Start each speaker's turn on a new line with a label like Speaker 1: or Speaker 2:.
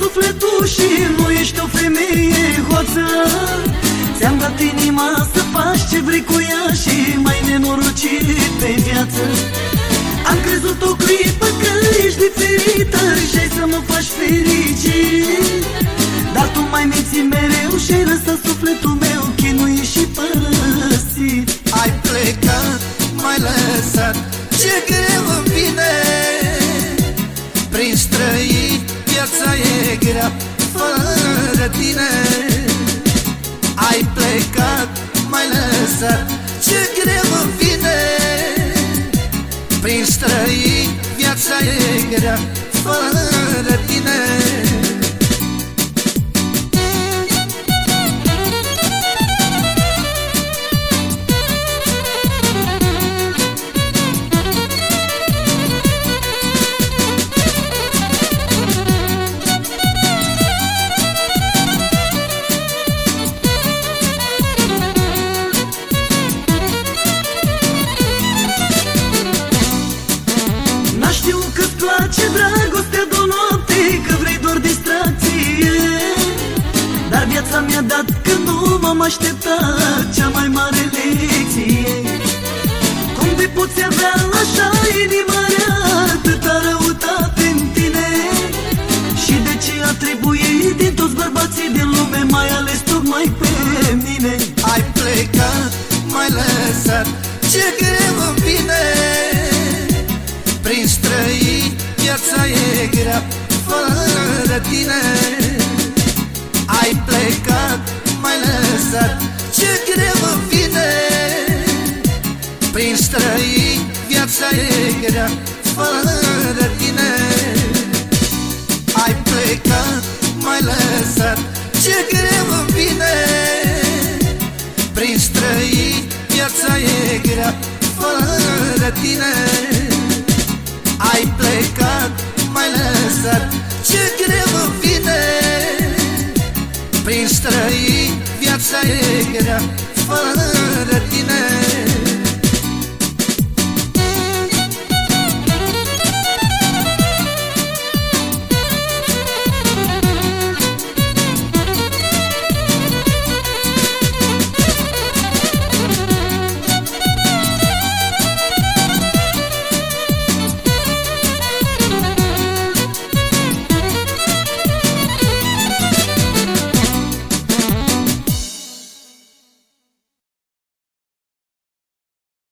Speaker 1: sufletul și nu ești o femeie hoață Ți-am dat inima să faci ce vrei cu ea și mai nenorocit pe viață. Am crezut o clipă că ești diferită și ai să mă faci fericit. Dar tu mai minți mereu și ai lăsat sufletul meu chinuit și părăsit.
Speaker 2: Ai plecat, mai lăsat, ce greu îmi vine. Prin străini viața e grea fără tine. Ai plecat, mai lăsat, ce greu îmi vine. Prin străini viața e grea fără tine
Speaker 1: dat că nu m-am așteptat Cea mai mare lecție. Cum de poți avea așa inima rea Atâta răutate în tine? Și de ce a trebuit din toți bărbații din lume Mai ales tocmai pe mine?
Speaker 2: Ai plecat, mai lăsat Ce greu îmi vine. Prin străini viața e grea fără tine. Ai plecat, mai lăsat, ce greu îmi vine. Prin străini viața e grea fără tine. Ai plecat, mai lăsat, ce greu îmi vine. Prin străini viața e grea fără tine Prin